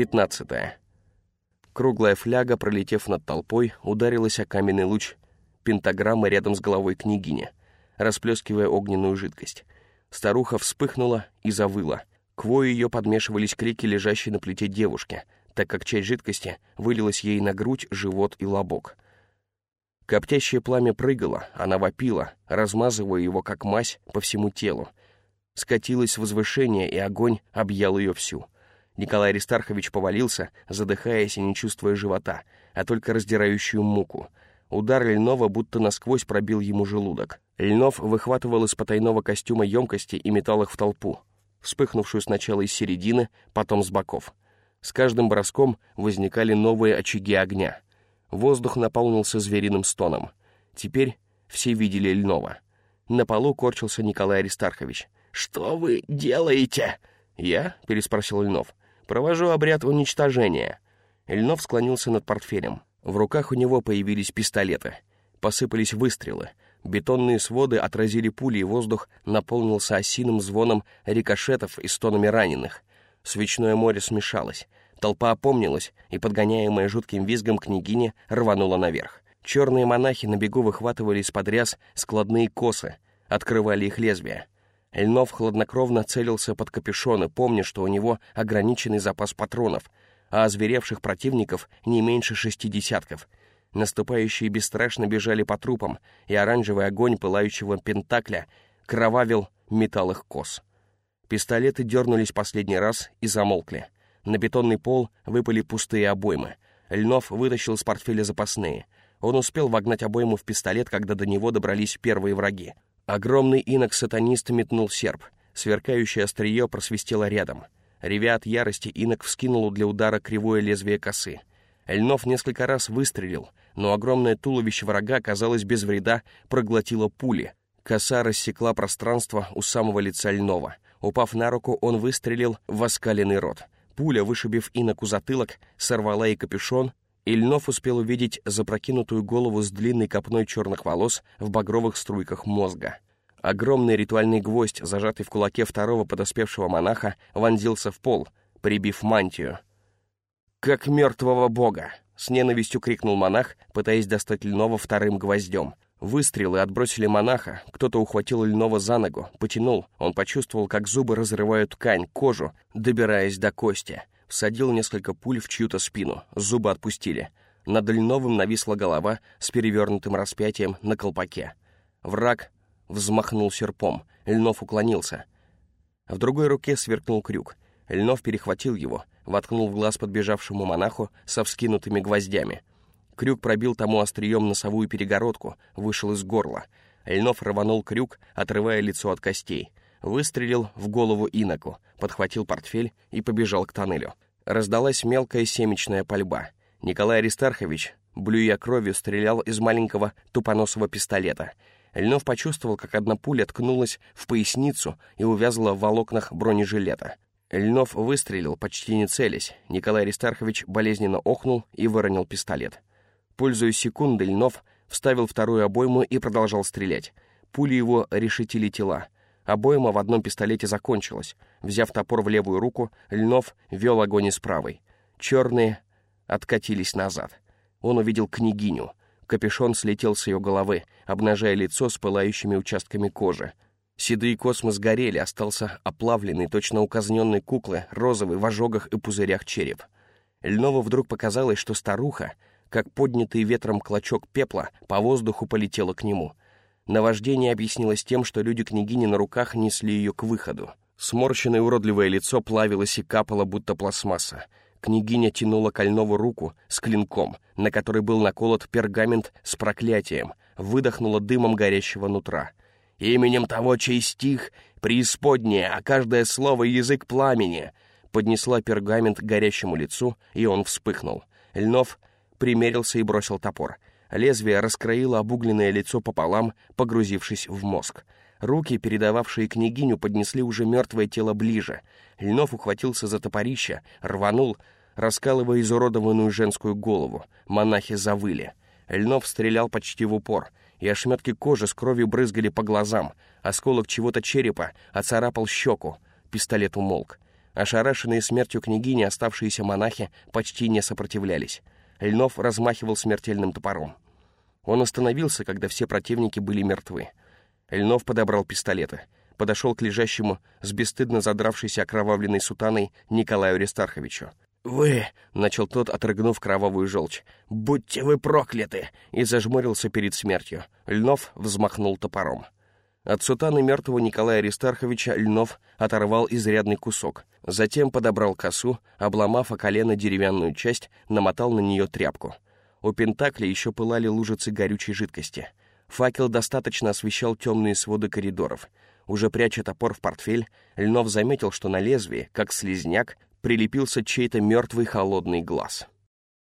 15. Круглая фляга, пролетев над толпой, ударилась о каменный луч пентаграммы рядом с головой княгини, расплескивая огненную жидкость. Старуха вспыхнула и завыла. К вою ее подмешивались крики лежащей на плите девушки, так как часть жидкости вылилась ей на грудь, живот и лобок. Коптящее пламя прыгало, она вопила, размазывая его как мазь по всему телу. Скатилось с возвышения, и огонь объял ее всю. Николай Аристархович повалился, задыхаясь и не чувствуя живота, а только раздирающую муку. Удар Льнова будто насквозь пробил ему желудок. Льнов выхватывал из потайного костюма емкости и метал их в толпу, вспыхнувшую сначала из середины, потом с боков. С каждым броском возникали новые очаги огня — Воздух наполнился звериным стоном. Теперь все видели Льнова. На полу корчился Николай Аристархович. «Что вы делаете?» «Я?» — переспросил Льнов. «Провожу обряд уничтожения». Льнов склонился над портфелем. В руках у него появились пистолеты. Посыпались выстрелы. Бетонные своды отразили пули, и воздух наполнился осиным звоном рикошетов и стонами раненых. Свечное море смешалось. Толпа опомнилась, и, подгоняемая жутким визгом княгиня, рванула наверх. Черные монахи на бегу выхватывали из-под складные косы, открывали их лезвия. Льнов хладнокровно целился под капюшоны, помня, что у него ограниченный запас патронов, а озверевших противников не меньше шести десятков. Наступающие бесстрашно бежали по трупам, и оранжевый огонь пылающего пентакля кровавил металл их кос. Пистолеты дернулись последний раз и замолкли — на бетонный пол выпали пустые обоймы. Льнов вытащил из портфеля запасные. Он успел вогнать обойму в пистолет, когда до него добрались первые враги. Огромный инок-сатанист метнул серп. Сверкающее острие просвистело рядом. Ревя от ярости, инок вскинул для удара кривое лезвие косы. Льнов несколько раз выстрелил, но огромное туловище врага, казалось, без вреда проглотило пули. Коса рассекла пространство у самого лица Льнова. Упав на руку, он выстрелил в оскаленный рот — Пуля, вышибив иноку затылок, сорвала и капюшон, и Льнов успел увидеть запрокинутую голову с длинной копной черных волос в багровых струйках мозга. Огромный ритуальный гвоздь, зажатый в кулаке второго подоспевшего монаха, вонзился в пол, прибив мантию. «Как мертвого бога!» — с ненавистью крикнул монах, пытаясь достать Льнова вторым гвоздем — Выстрелы отбросили монаха, кто-то ухватил Льнова за ногу, потянул. Он почувствовал, как зубы разрывают ткань, кожу, добираясь до кости. Всадил несколько пуль в чью-то спину, зубы отпустили. Над Льновым нависла голова с перевернутым распятием на колпаке. Враг взмахнул серпом, Льнов уклонился. В другой руке сверкнул крюк. Льнов перехватил его, воткнул в глаз подбежавшему монаху со вскинутыми гвоздями — Крюк пробил тому острием носовую перегородку, вышел из горла. Льнов рванул крюк, отрывая лицо от костей. Выстрелил в голову иноку, подхватил портфель и побежал к тоннелю. Раздалась мелкая семечная пальба. Николай Аристархович, блюя кровью, стрелял из маленького тупоносого пистолета. Льнов почувствовал, как одна пуля ткнулась в поясницу и увязла в волокнах бронежилета. Льнов выстрелил, почти не целясь. Николай Аристархович болезненно охнул и выронил пистолет. Пользуясь секундой, Льнов вставил вторую обойму и продолжал стрелять. Пули его решетили тела. Обойма в одном пистолете закончилась. Взяв топор в левую руку, Льнов вел огонь из правой. Черные откатились назад. Он увидел княгиню. Капюшон слетел с ее головы, обнажая лицо с пылающими участками кожи. Седые космы сгорели, остался оплавленный, точно указненный куклы, розовый, в ожогах и пузырях череп. Льнову вдруг показалось, что старуха — как поднятый ветром клочок пепла по воздуху полетело к нему. Наваждение объяснилось тем, что люди княгини на руках несли ее к выходу. Сморщенное уродливое лицо плавилось и капало, будто пластмасса. Княгиня тянула кольнову руку с клинком, на который был наколот пергамент с проклятием, выдохнула дымом горящего нутра. «Именем того, чей стих — преисподнее, а каждое слово — язык пламени!» Поднесла пергамент горящему лицу, и он вспыхнул. Льнов примерился и бросил топор. Лезвие раскроило обугленное лицо пополам, погрузившись в мозг. Руки, передававшие княгиню, поднесли уже мертвое тело ближе. Льнов ухватился за топорище, рванул, раскалывая изуродованную женскую голову. Монахи завыли. Льнов стрелял почти в упор, и ошметки кожи с кровью брызгали по глазам. Осколок чего-то черепа оцарапал щеку. Пистолет умолк. Ошарашенные смертью княгини оставшиеся монахи почти не сопротивлялись. Льнов размахивал смертельным топором. Он остановился, когда все противники были мертвы. Льнов подобрал пистолеты, подошел к лежащему с бесстыдно задравшейся окровавленной сутаной Николаю Рестарховичу. «Вы!» — начал тот, отрыгнув кровавую желчь. «Будьте вы прокляты!» и зажмурился перед смертью. Льнов взмахнул топором. От сутаны мертвого Николая Аристарховича Льнов оторвал изрядный кусок, затем подобрал косу, обломав о колено деревянную часть, намотал на нее тряпку. У Пентакля еще пылали лужицы горючей жидкости. Факел достаточно освещал темные своды коридоров. Уже пряча топор в портфель, Льнов заметил, что на лезвии, как слизняк, прилепился чей-то мертвый холодный глаз.